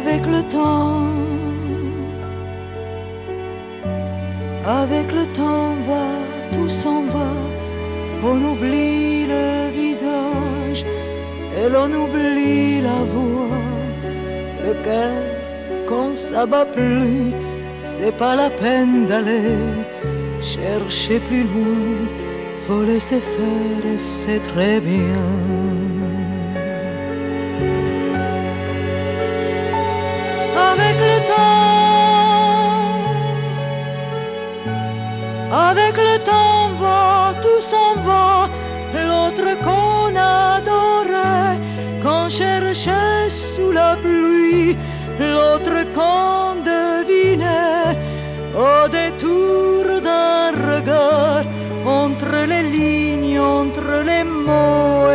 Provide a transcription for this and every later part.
avec le temps. Avec le temps va, tout s'en va, on oublie le visage et l'on oublie la voix. Le cœur, quand ça bat plus, c'est pas la peine d'aller chercher plus loin, faut laisser faire et c'est très bien.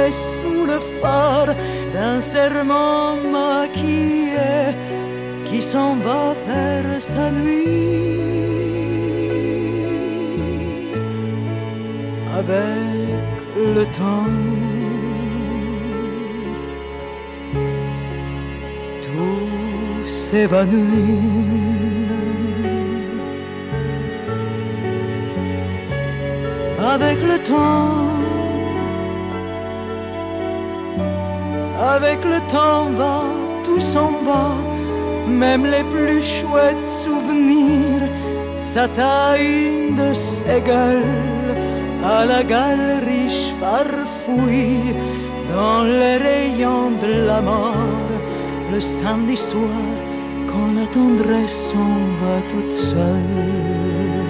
Et sous le phare d'un serment maquillé qui s'en va faire sa nuit. Avec le temps, tout s'évanouit. Avec le temps, avec le temps va, tout s'en va. Même les plus chouettes souvenirs s'attaillent de ces gueules. À la galerie farfouille dans les rayons de la mort. Le samedi soir quand la tendresse s'en va toute seule.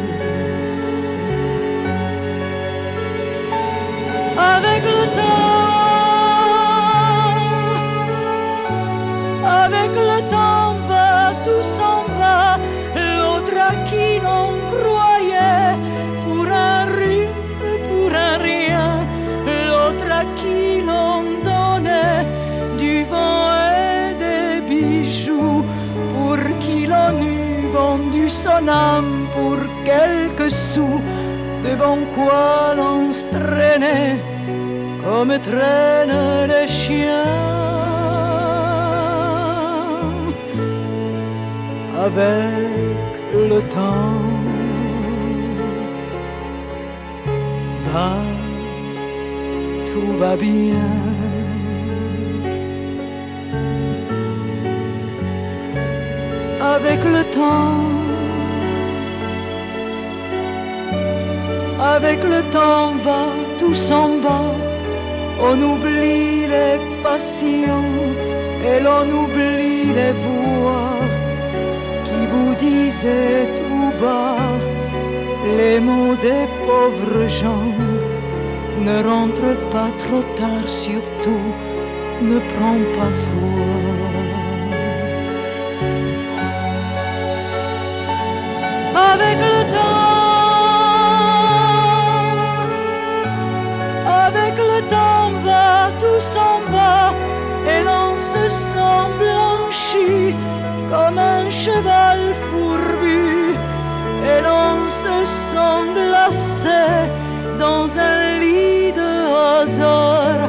Âme pour quelques sous, devant quoi l'on se traînait comme traînent les chiens. avec le temps. Va, tout va bien. Avec le temps, avec le temps va, tout s'en va. On oublie les passions et l'on oublie les voix vous disait tout bas les mots des pauvres gens. Ne rentre pas trop tard, surtout ne prends pas froid. Avec cheval fourbu et l'on se sent glacé dans un lit de hasard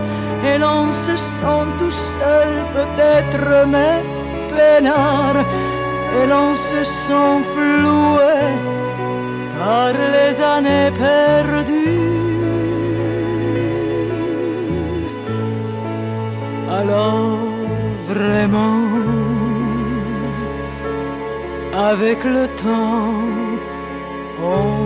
et l'on se sent tout seul peut-être mais peinard et l'on se sent floué par les années perdues. Avec le temps, on